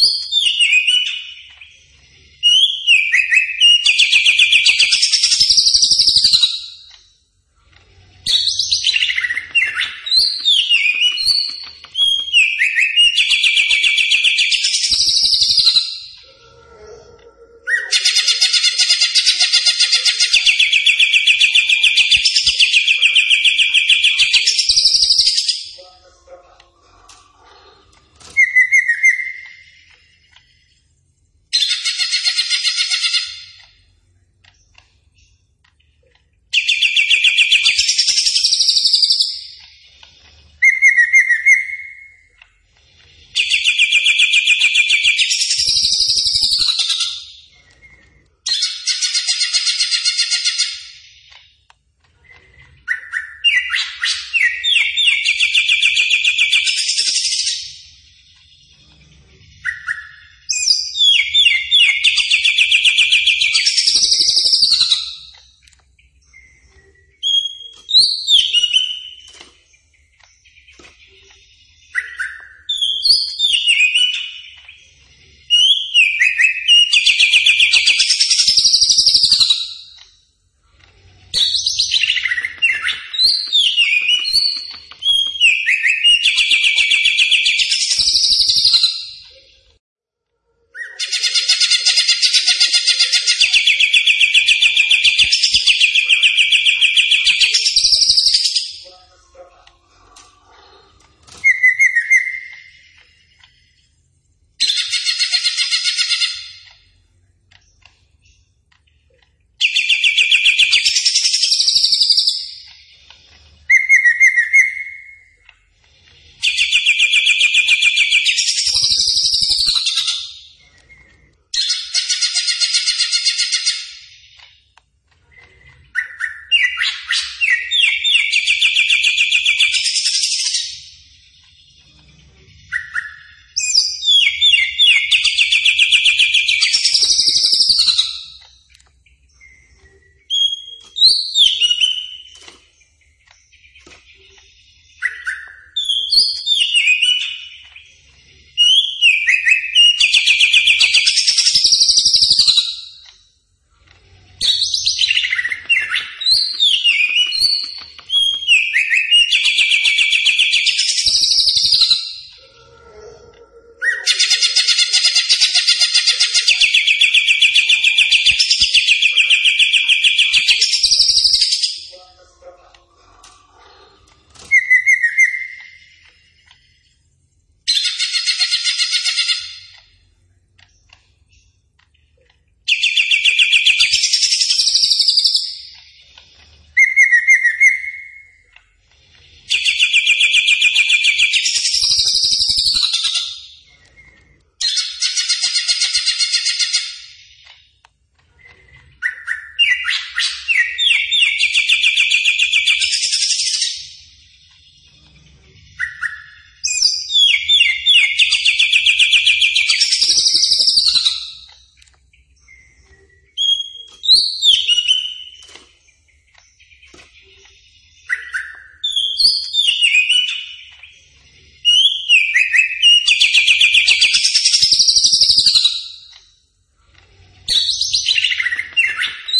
やった!